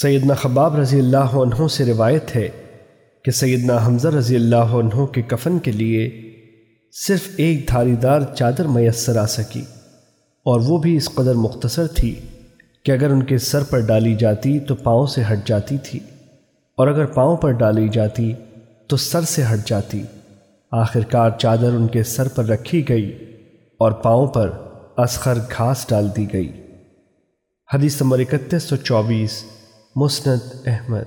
سیدنا خباب رضی اللہ عنہ سے روایت ہے کہ سیدنا حمزہ رضی اللہ عنہ کے کفن کے لیے صرف ایک دھاری دار چادر میسر آ سکی اور وہ بھی اس قدر مختصر تھی کہ اگر ان کے سر پر ڈالی جاتی تو پاؤں سے ہٹ جاتی تھی اور اگر پاؤں پر ڈالی جاتی تو سر سے ہٹ جاتی۔ آخر کار چادر ان کے سر پر رکھی گئی اور پاؤں پر اسخر گھاس ڈال دی گئی۔ حدیث نمبر اکتیس سو چوبیس۔ مسند احمد